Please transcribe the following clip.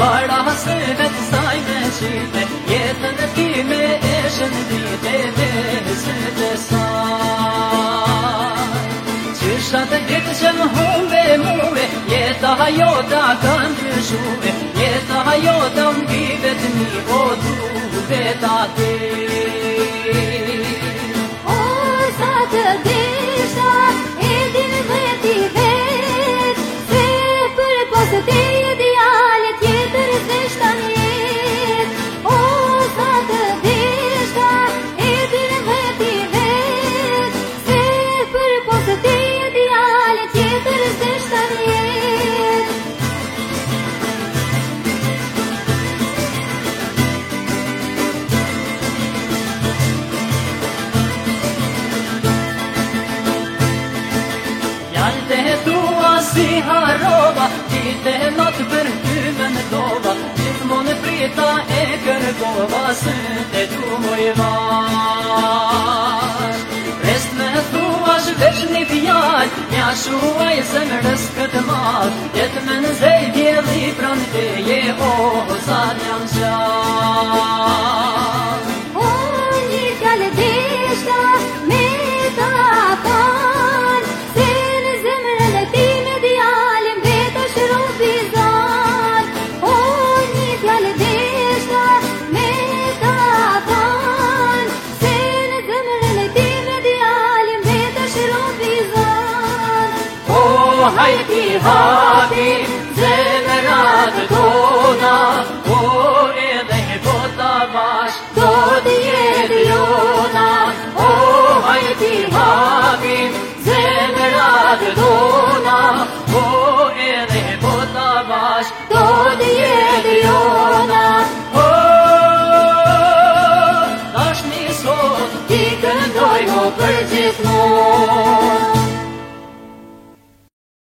Para mas të vetë staj me shite Jetën e ti me e shëndite Dhe se të saj Qësha të ditë që më humbe muve Jeta hajota ka në të shume Jeta hajota më bivet një o po duve vetë atë Kështë me si harova, ti te notë për ty me mdova, më monë prita e kërkova, sënë te tu mojë vazhë. Kështë me tua shvesh një pjallë, një shuaj se më nëskët malë, Kështë me tua si me mdova, hajti, hajti, zemërat tona, o edhe bota bash, do të jetë jona. O hajti, hajti, zemërat tona, o edhe bota bash, do të jetë jona. Oh,